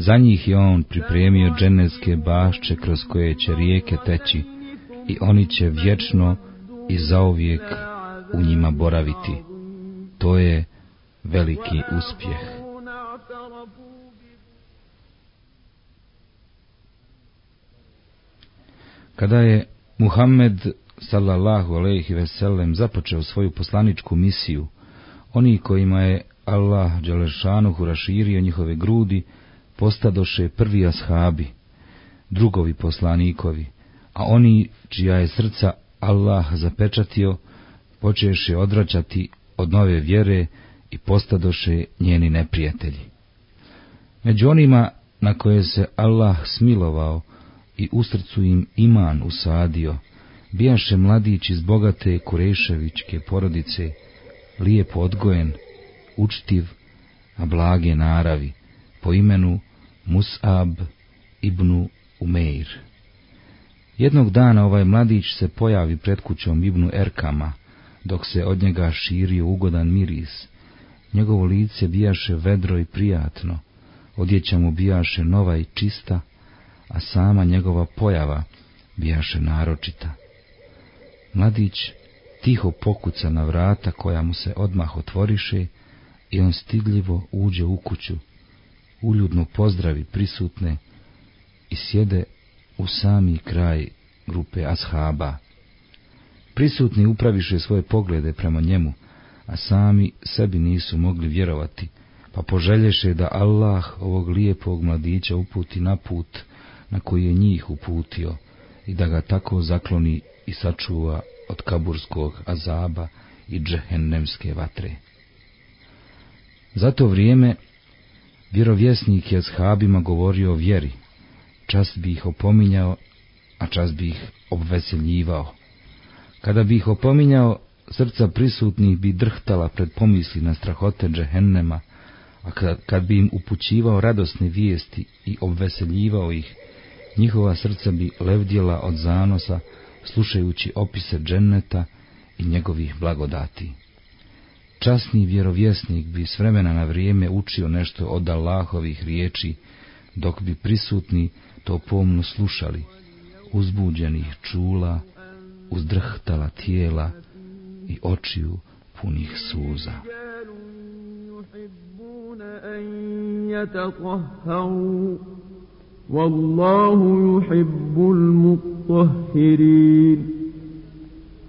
Za njih je on pripremio dženevske bašće kroz koje će rijeke teći i oni će vječno i zauvijek u njima boraviti. To je veliki uspjeh. Kada je Muhammed sallallahu alejhi ve sellem započeo svoju poslaničku misiju, oni kojima je Allah dželešanuhu raširio njihove grudi, postadoše prvi ashabi, drugovi poslanikovi, a oni čija je srca Allah zapečatio, počeše odvraćati od nove vjere i postadoše njeni neprijatelji. Među onima na koje se Allah smilovao i u srcu im iman usadio, bijaše mladić iz bogate kureševićke porodice, lijepo odgojen, učtiv, a blage naravi, po imenu Mus'ab ibn Umeir. Jednog dana ovaj mladić se pojavi pred kućom Ibnu Erkama, dok se od njega širio ugodan miris. Njegovo lice bijaše vedro i prijatno, odjeća mu bijaše nova i čista, a sama njegova pojava bijaše naročita. Mladić tiho pokuca na vrata koja mu se odmah otvoriše i on stidljivo uđe u kuću, uljudno pozdravi prisutne i sjede u sami kraj grupe ashaba. Prisutni upraviše svoje poglede prema njemu, a sami sebi nisu mogli vjerovati, pa poželješe da Allah ovog lijepog mladića uputi na put na koji je njih uputio i da ga tako zakloni i sačuva od kaburskog azaba i džehennemske vatre. Za to vrijeme vjerovjesnik je s habima govorio o vjeri, čast bi ih opominjao, a čast bi ih obveseljivao. Kada bi ih opominjao, srca prisutnih bi drhtala pred pomisli na strahote džehennema, a kad, kad bi im upućivao radosne vijesti i obveseljivao ih, njihova srca bi levdjela od zanosa, slušajući opise dženneta i njegovih blagodati. Časni vjerovjesnik bi s vremena na vrijeme učio nešto od Allahovih riječi, dok bi prisutni to pomno slušali, uzbuđenih čula, uzdrhtala tijela i očiju punih suza. Wallahu yuhibbul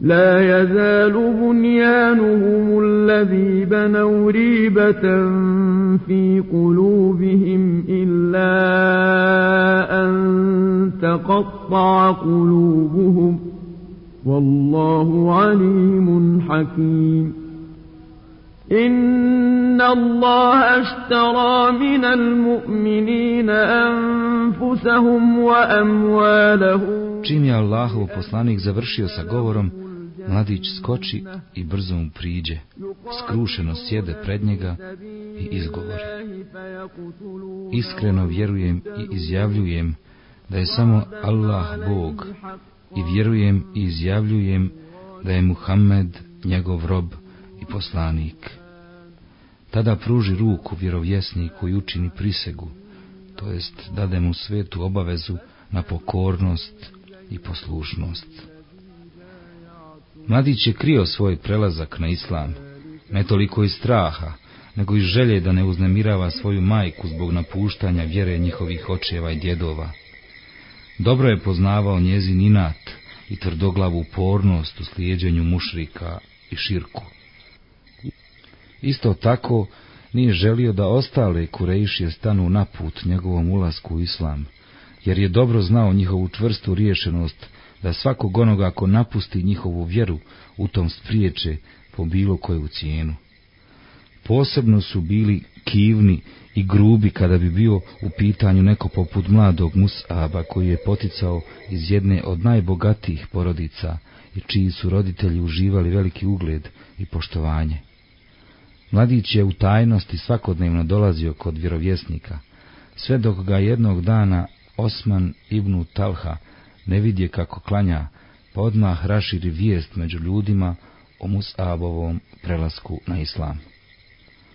لا يزال بنيانهم الذي بنوا ريبة في قلوبهم إلا أن تقطع قلوبهم. والله عليم حكيم. إن الله اشترى من المؤمنين أنفسهم وأموالهم. Čim je Allahov poslanik završio sa govorom, mladić skoči i brzo mu priđe, skrušeno sjede pred njega i izgovori. Iskreno vjerujem i izjavljujem da je samo Allah Bog i vjerujem i izjavljujem da je Muhammed njegov rob i poslanik. Tada pruži ruku vjerovjesniku i učini prisegu, to jest dade mu svetu obavezu na pokornost i poslušnost. Mladić je krio svoj prelazak na islam, ne toliko iz straha, nego iz želje da ne uznemirava svoju majku zbog napuštanja vjere njihovih očeva i djedova. Dobro je poznavao njezin inat i tvrdoglavu upornost u slijeđenju mušrika i širku. Isto tako nije želio da ostale kurejšije stanu na put njegovom ulasku u islam, jer je dobro znao njihovu čvrstu riješenost da svakog onoga ako napusti njihovu vjeru u tom spriječe po bilo koju cijenu. Posebno su bili kivni i grubi kada bi bio u pitanju neko poput mladog Musaba koji je poticao iz jedne od najbogatijih porodica i čiji su roditelji uživali veliki ugled i poštovanje. Mladić je u tajnosti svakodnevno dolazio kod vjerovjesnika, sve dok ga jednog dana Osman ibn Talha ne vidje kako klanja, pa odmah raširi vijest među ljudima o Musabovom prelasku na islam.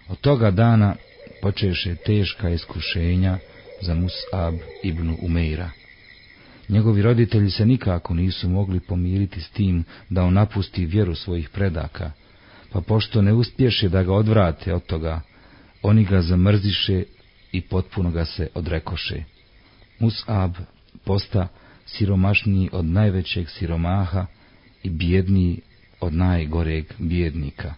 Od toga dana počeše teška iskušenja za Musab ibn Umeira. Njegovi roditelji se nikako nisu mogli pomiriti s tim da on napusti vjeru svojih predaka, pa pošto ne uspješe da ga odvrate od toga, oni ga zamrziše i potpuno ga se odrekoše. Musab posta siromašniji od najvećeg siromaha i bjedniji od najgoreg bjednika.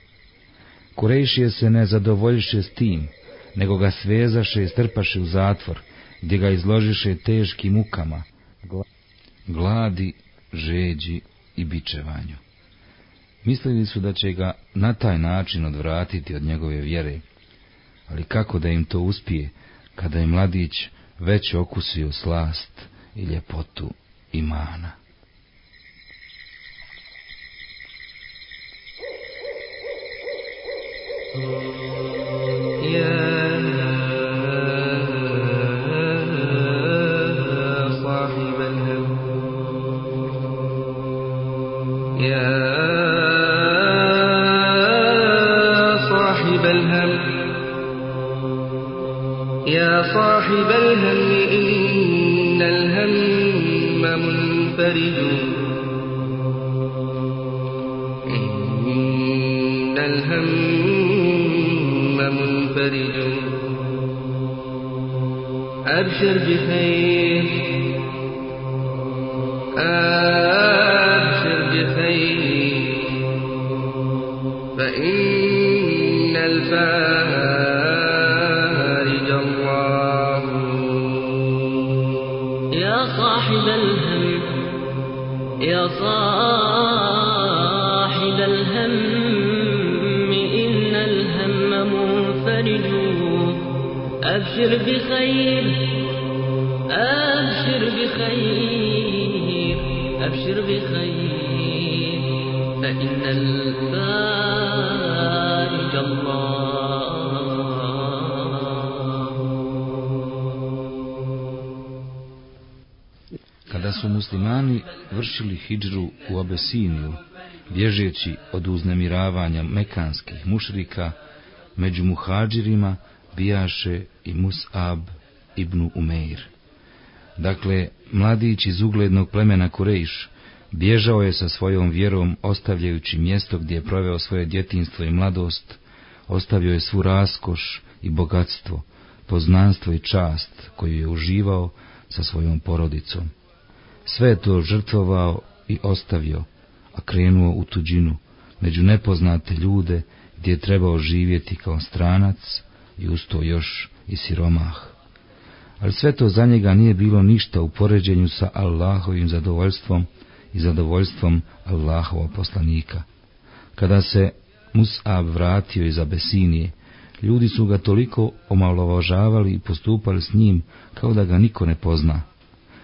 Kurejšije se ne zadovoljiše s tim, nego ga svezaše i strpaše u zatvor, gdje ga izložiše teškim mukama, gladi, žeđi i bičevanju. Mislili su da će ga na taj način odvratiti od njegove vjere, ali kako da im to uspije, kada je mladić već okusio slast i ljepotu imana. Oh. يا صاحب الهم إن الهم منفرج أبشر بخير أبشر بخير أبشر بخير فإن muslimani vršili hidžru u Abesiniju, bježeći od uznemiravanja mekanskih mušrika, među muhađirima bijaše i Mus'ab ibn Umeir. Dakle, mladić iz uglednog plemena Kurejš bježao je sa svojom vjerom ostavljajući mjesto gdje je proveo svoje djetinstvo i mladost, ostavio je svu raskoš i bogatstvo, poznanstvo i čast koju je uživao sa svojom porodicom. Sve to žrtvovao i ostavio, a krenuo u tuđinu, među nepoznate ljude gdje je trebao živjeti kao stranac i usto još i siromah. Ali sve to za njega nije bilo ništa u poređenju sa Allahovim zadovoljstvom i zadovoljstvom Allahova poslanika. Kada se Mus'ab vratio iz Abesinije, ljudi su ga toliko omalovažavali i postupali s njim kao da ga niko ne pozna.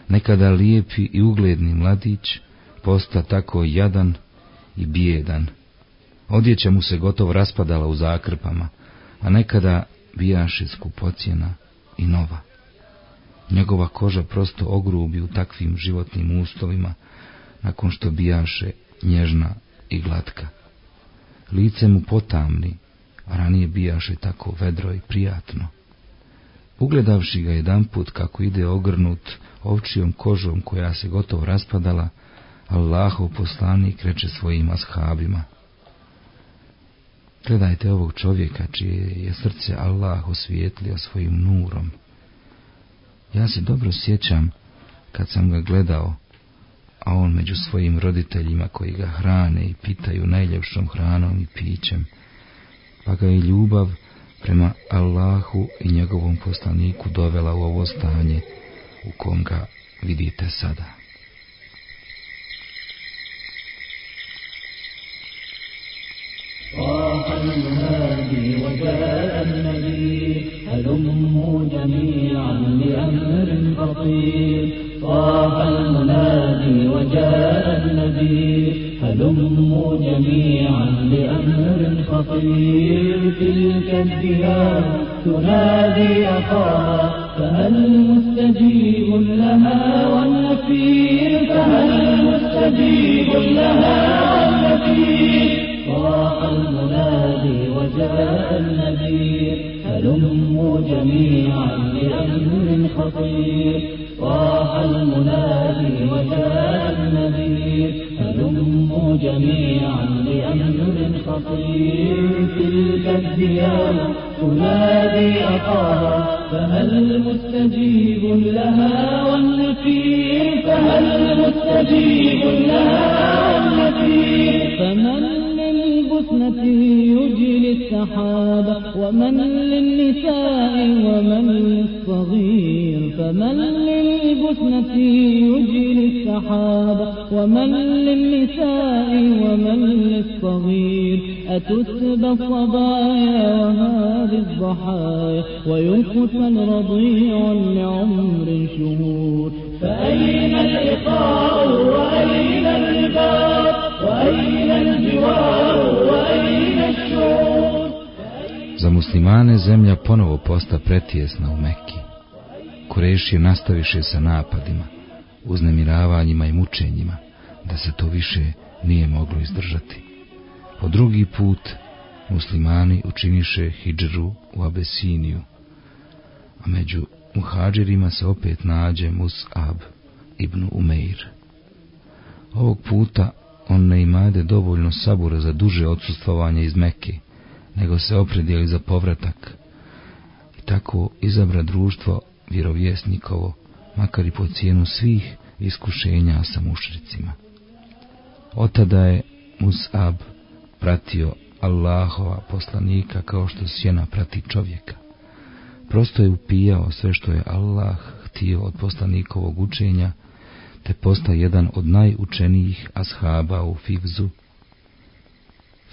Nekada lijepi i ugledni mladić posta tako jadan i bijedan. Odjeća mu se gotovo raspadala u zakrpama, a nekada bijaše skupocjena i nova. Njegova koža prosto ogrubi u takvim životnim uslovima, nakon što bijaše nježna i glatka. Lice mu potamni, a ranije bijaše tako vedro i prijatno. Ugledavši ga jedan put kako ide ogrnut ovčijom kožom koja se gotovo raspadala, Allahov poslanik reče svojim ashabima. Gledajte ovog čovjeka čije je srce Allah osvijetlio svojim nurom. Ja se dobro sjećam kad sam ga gledao, a on među svojim roditeljima koji ga hrane i pitaju najljepšom hranom i pićem, pa ga i ljubav prema Allahu i njegovom poslaniku dovela u ovo stanje u kom ga vidite sada. صاح المنادي وجاء النبي هلموا جميعا لأمر خطير الديار تنادي أخاها فهل مستجيب لها والنفير؟ فهل مستجيب لها والنفير؟ صاح المنادي وجاء النبي هلموا جميعا لأمر خطير. صاح المنادي وجاء النبي هلموا جميعا لأمر خطير. الديار تنادي أخاها فهل مستجيب لها والنفير؟ فهل مستجيب لها والنفير؟ فمن للبسنة يجلي السحاب ومن للنساء ومن للصغير؟ فمن للبسنة يجلي السحاب ومن للنساء للصغير أتسبى الصبايا وهذه الضحايا ويقتل رضيع لعمر شهور فأين الإقار وأين الرباط وأين الجوار وأين الشعور Za muslimane zemlja ponovo posta pretjesna u Mekki. Kurešije nastaviše sa napadima, uznemiravanjima i mučenjima, da se to više nije moglo izdržati. Po drugi put muslimani učiniše hidžru u Abesiniju, a među muhađirima se opet nađe Mus'ab ibn Umeir. Ovog puta on ne imade dovoljno sabura za duže odsustvovanje iz Mekke, nego se opredijeli za povratak i tako izabra društvo vjerovjesnikovo, makar i po cijenu svih iskušenja sa mušricima. Otada je Mus'ab pratio Allahova poslanika kao što sjena prati čovjeka. Prosto je upijao sve što je Allah htio od poslanikovog učenja, te posta jedan od najučenijih ashaba u fivzu,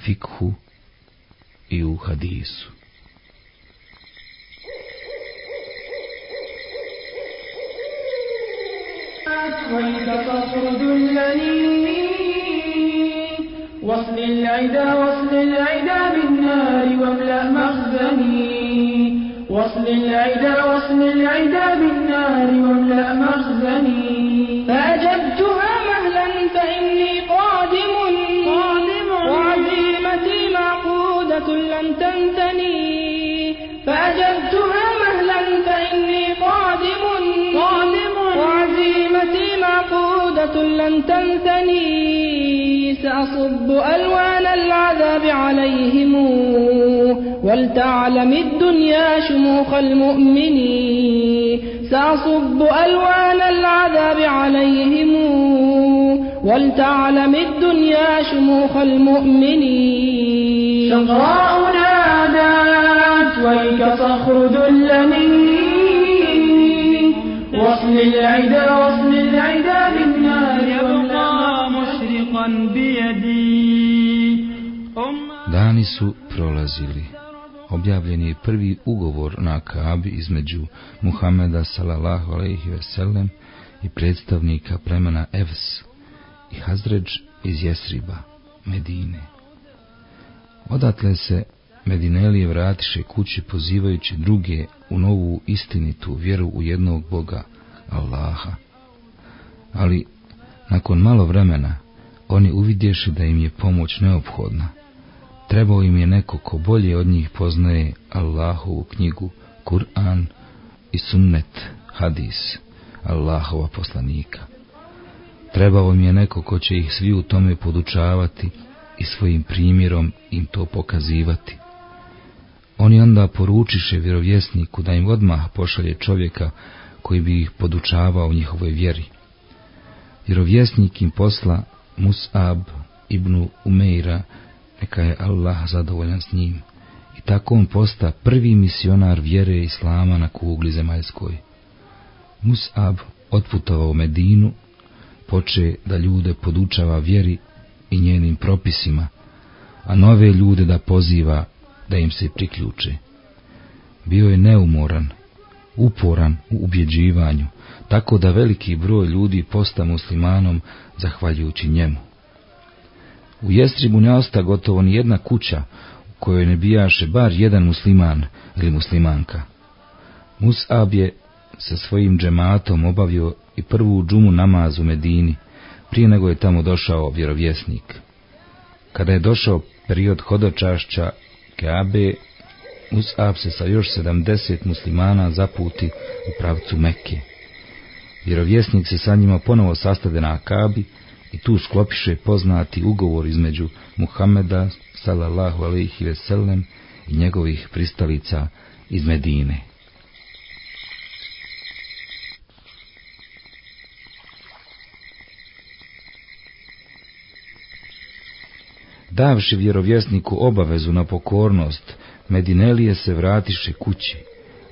fikhu i u hadisu. ويتصفر دلني واصل العدا واصل العدا بالنار واملأ مخزني. واصل العدا واصل العدا بالنار واملأ مخزني. فأجبتها مهلا فإني لن تنتني سأصب ألوان العذاب عليهم. ولتعلم الدنيا شموخ المؤمنين. سأصب ألوان العذاب عليهم. ولتعلم الدنيا شموخ المؤمنين. شقراء نادت ويك صخر دلني واصل العدا واصل العدا Dani su prolazili. Objavljen je prvi ugovor na Kabi između Muhameda sallallahu alejhi ve sellem i predstavnika plemena Evs i Hazređ iz Jesriba, Medine. Odatle se Medinelije vratiše kući pozivajući druge u novu istinitu vjeru u jednog Boga, Allaha. Ali, nakon malo vremena, oni uvidješe da im je pomoć neophodna. Trebao im je neko ko bolje od njih poznaje Allahovu knjigu, Kur'an i sunnet, hadis, Allahova poslanika. Trebao im je neko ko će ih svi u tome podučavati i svojim primjerom im to pokazivati. Oni onda poručiše vjerovjesniku da im odmah pošalje čovjeka koji bi ih podučavao njihovoj vjeri. Vjerovjesnik im posla Mus'ab ibn Umeira, neka je Allah zadovoljan s njim, i tako on posta prvi misionar vjere Islama na kugli zemaljskoj. Mus'ab otputovao Medinu, poče da ljude podučava vjeri i njenim propisima, a nove ljude da poziva da im se priključe. Bio je neumoran, uporan u ubjeđivanju, tako da veliki broj ljudi posta muslimanom zahvaljujući njemu. U Jestribu ne osta gotovo ni jedna kuća u kojoj ne bijaše bar jedan musliman ili muslimanka. Mus'ab je sa svojim džematom obavio i prvu džumu namaz u Medini, prije nego je tamo došao vjerovjesnik. Kada je došao period hodočašća Keabe, Mus'ab se sa još sedamdeset muslimana zaputi u pravcu Mekke. Vjerovjesnik se sa njima ponovo sastade na Akabi i tu sklopiše poznati ugovor između Muhameda sallallahu alejhi ve sellem i njegovih pristalica iz Medine. Davši vjerovjesniku obavezu na pokornost, Medinelije se vratiše kući,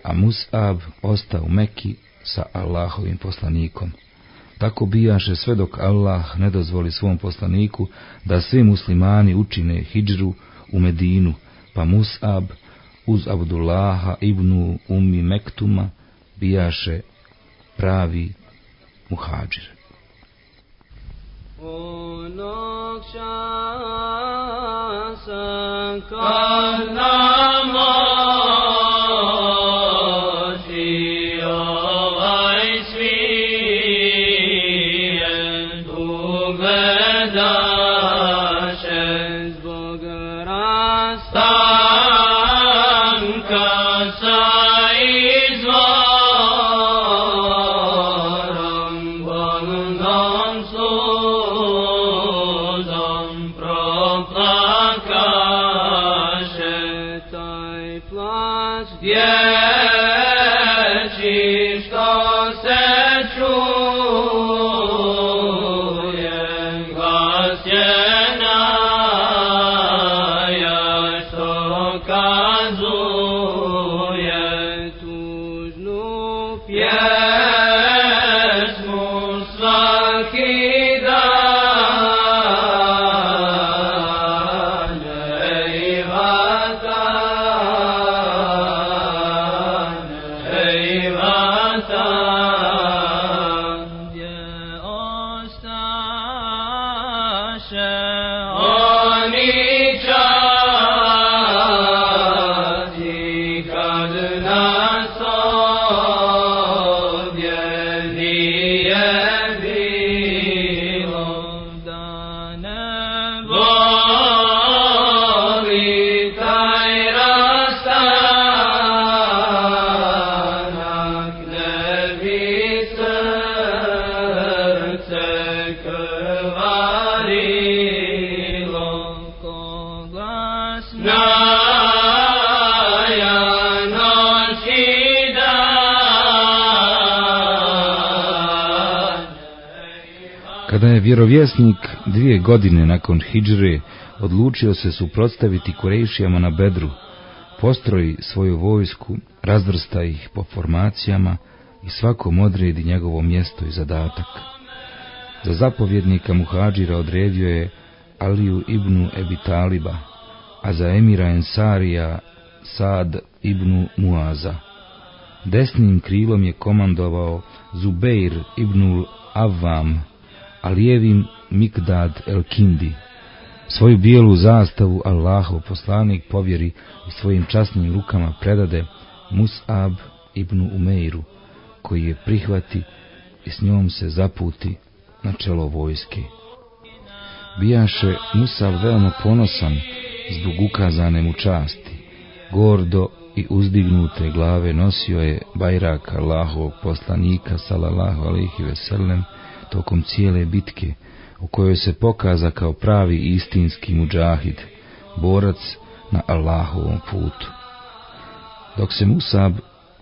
a Mus'ab osta u Meki sa Allahovim poslanikom. Tako bijaše sve dok Allah ne dozvoli svom poslaniku da svi muslimani učine hidžru u Medinu, pa Mus'ab uz Abdullaha ibnu Ummi Mektuma bijaše pravi muhađir. سكان Yeah. Vjerovjesnik dvije godine nakon hidžre odlučio se suprotstaviti Kurejšijama na Bedru, postroji svoju vojsku, razvrsta ih po formacijama i svakom odredi njegovo mjesto i zadatak. Za zapovjednika Muhađira odredio je Aliju ibnu Ebi Taliba, a za emira Ensarija Sad ibnu Muaza. Desnim krilom je komandovao Zubeir ibnul Avvam, a lijevim Mikdad el Kindi. Svoju bijelu zastavu Allahov poslanik povjeri i svojim časnim rukama predade Mus'ab ibn Umeiru, koji je prihvati i s njom se zaputi na čelo vojske. Bijaše Musab veoma ponosan zbog ukazane mu časti. Gordo i uzdignute glave nosio je bajrak Allahovog poslanika sallallahu alaihi veselem tokom cijele bitke u kojoj se pokaza kao pravi istinski muđahid, borac na Allahovom putu. Dok se Musab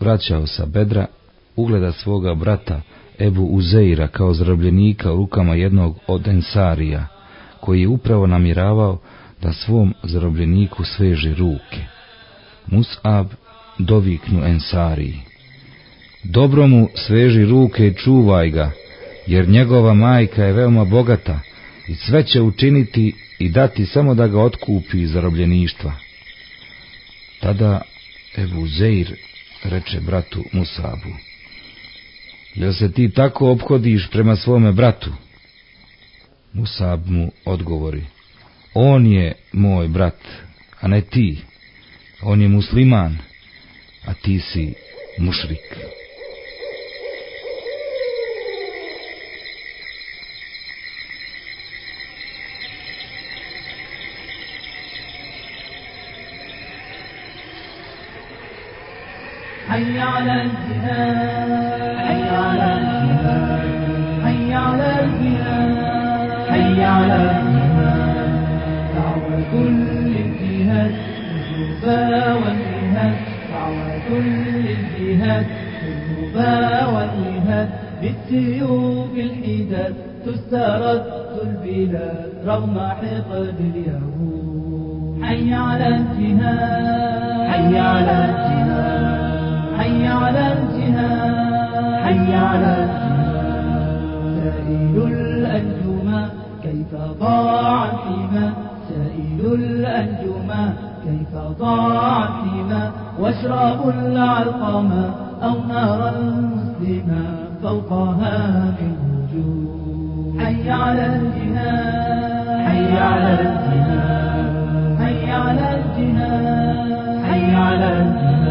vraćao sa bedra, ugleda svoga brata Ebu Uzeira kao zarobljenika u rukama jednog od Ensarija, koji je upravo namjeravao da svom zarobljeniku sveže ruke. Mus'ab doviknu Ensariji. Dobro mu sveži ruke i čuvaj ga, jer njegova majka je veoma bogata i sve će učiniti i dati samo da ga otkupi iz zarobljeništva. Tada Ebu Zeir reče bratu Musabu, jel se ti tako obhodiš prema svome bratu? Musab mu odgovori, on je moj brat, a ne ti. On je musliman, a ti si mušrik. حي على الجهاد حي على الجهاد حي على الجهاد حي على الجهاد دعوة للجهاد الربا والجهاد دعوة للجهاد الربا والجهاد بالسيوف الحداد تسترد البلاد رغم حقد اليهود. حي على الجهاد حي على الجهاد. حي على الجهاد. حي على الجهاد سائل الأنجما كيف ضاع الحما سائل الأنجما كيف ضاع الحما واشربوا العلقما أو نار المسلما فوقها من وجود حي على الجهاد. حي على الجهاد. حي على الجهاد. حي على الجهاد.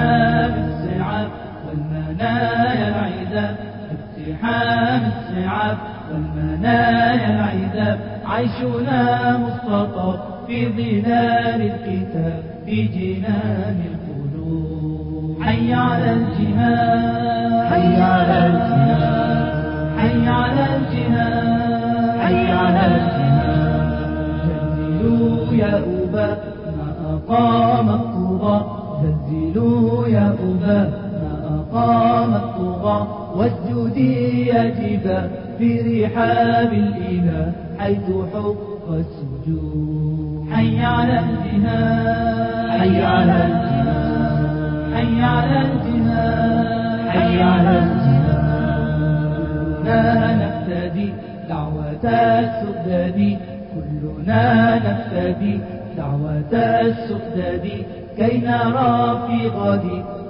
اقتحام الصعاب والمنايا العذاب اقتحام الصعاب والمنايا العذاب عيشنا مختطف في ظلال الكتاب في جنان القلوب. حي على الجهاد. حي على الجهاد. حي على الجهاد. حي على الجهاد. زلزلوا يا أبا ما أقام الطغى زلزلوا يا أبا ما أقام الطغى واسجدي يا جبا في رحاب الإله حيث حق السجود. حي على الجهاد. حي على الجهاد. حي على الجهاد. حي على الجهاد. كلنا نفتدي دعوة السداد كلنا نفتدي دعوة السداد كي نرى في غد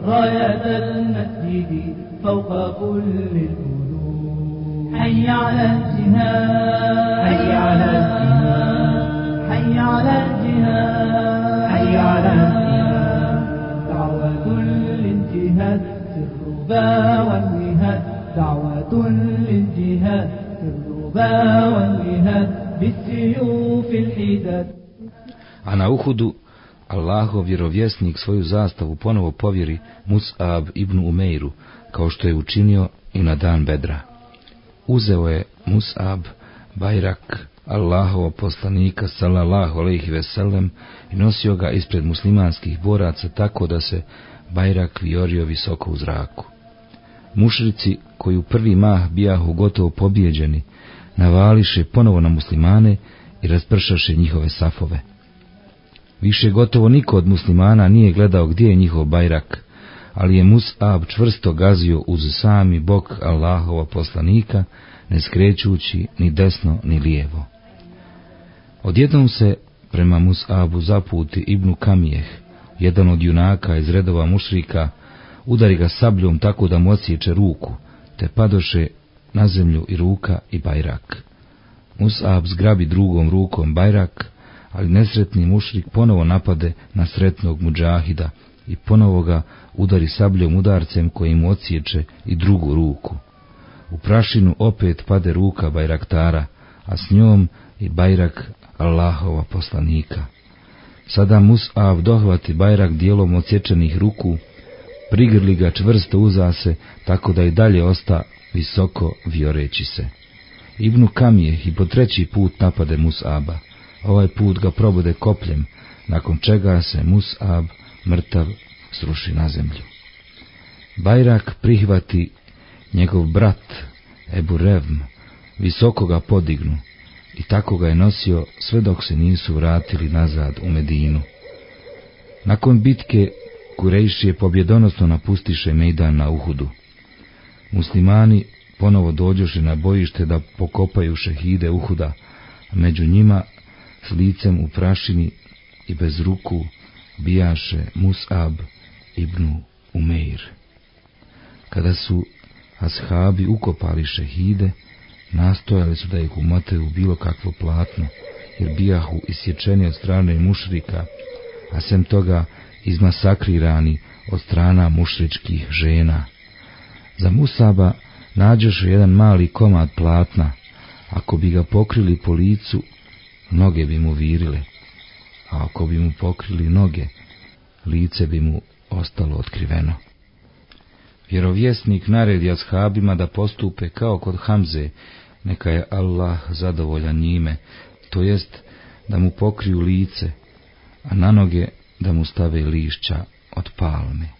راية المسجد فوق كل القلوب. حي على الجهاد. حي على الجهاد. حي على الجهاد. حي على الجهاد. دعوة للجهاد في الربا والجهاد دعوة للجهاد في الربا والجهاد بالسيوف الحداد. na Uhudu Allahov vjerovjesnik svoju zastavu ponovo povjeri Mus'ab ibn Umeiru, kao što je učinio i na dan Bedra. Uzeo je Mus'ab bajrak Allahova poslanika sallallahu alejhi ve sellem i nosio ga ispred muslimanskih boraca tako da se bajrak viorio visoko u zraku. Mušrici koji u prvi mah bijahu gotovo pobjeđeni, navališe ponovo na muslimane i raspršaše njihove safove. Više gotovo niko od muslimana nije gledao gdje je njihov bajrak, ali je Mus'ab čvrsto gazio uz sami bok Allahova poslanika, ne skrećući ni desno ni lijevo. Odjednom se prema Mus'abu zaputi Ibnu Kamijeh, jedan od junaka iz redova mušrika, udari ga sabljom tako da mu odsječe ruku, te padoše na zemlju i ruka i bajrak. Mus'ab zgrabi drugom rukom bajrak, ali nesretni mušrik ponovo napade na sretnog muđahida i ponovo ga udari sabljom udarcem koji mu odsječe i drugu ruku. U prašinu opet pade ruka bajraktara, a s njom i bajrak Allahova poslanika. Sada Mus'ab dohvati bajrak dijelom odsječenih ruku, prigrli ga čvrsto uzase, tako da i dalje osta visoko vioreći se. Ibnu Kamijeh i po treći put napade Mus'aba. Ovaj put ga probude kopljem, nakon čega se Mus'ab mrtav sruši na zemlju. Bajrak prihvati njegov brat Ebu Revm, visoko ga podignu i tako ga je nosio sve dok se nisu vratili nazad u Medinu. Nakon bitke Kurejšije pobjedonosno napustiše Mejdan na Uhudu. Muslimani ponovo dođoše na bojište da pokopaju šehide Uhuda, među njima s licem u prašini i bez ruku bijaše Mus'ab ibn Umeir. Kada su ashabi ukopali šehide, nastojali su da ih umotaju u bilo kakvo platno, jer bijahu isječeni od strane mušrika, a sem toga izmasakrirani od strana mušričkih žena. Za Musaba nađoše jedan mali komad platna, ako bi ga pokrili po licu, noge bi mu virile, a ako bi mu pokrili noge, lice bi mu ostalo otkriveno. Vjerovjesnik naredi ashabima da postupe kao kod Hamze, neka je Allah zadovoljan njime, to jest da mu pokriju lice, a na noge da mu stave lišća od palme.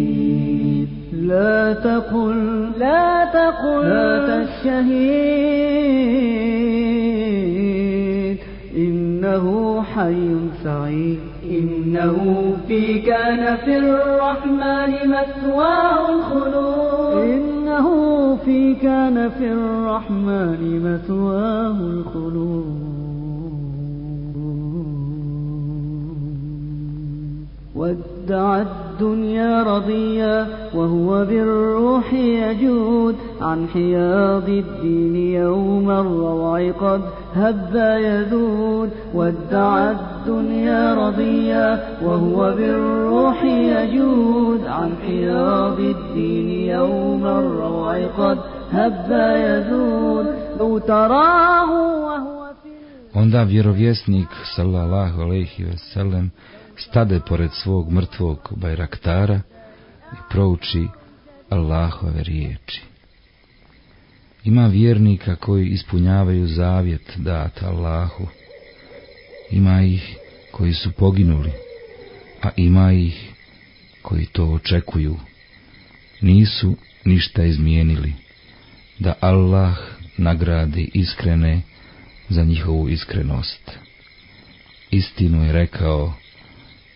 لا تقل لا تقل مات الشهيد إنه حي سعيد. إنه في في الرحمن مثواه الخلود. إنه في كان في الرحمن مثواه الخلود. ودع الدنيا رضيا وهو بالروح يجود عن حياض الدين يوم الروع قد هب يذود. ودع الدنيا رضيا وهو بالروح يجود عن حياض الدين يوم الروع قد هب يذود. لو تراه وهو في Onda vjerovjesnik, sallallahu alaihi sellem, stade pored svog mrtvog bajraktara i prouči Allahove riječi. Ima vjernika koji ispunjavaju zavjet dat Allahu. Ima ih koji su poginuli, a ima ih koji to očekuju. Nisu ništa izmijenili, da Allah nagradi iskrene za njihovu iskrenost. Istinu je rekao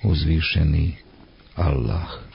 uzvišeni Allah.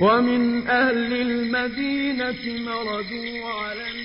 ومن أهل المدينة مردوا على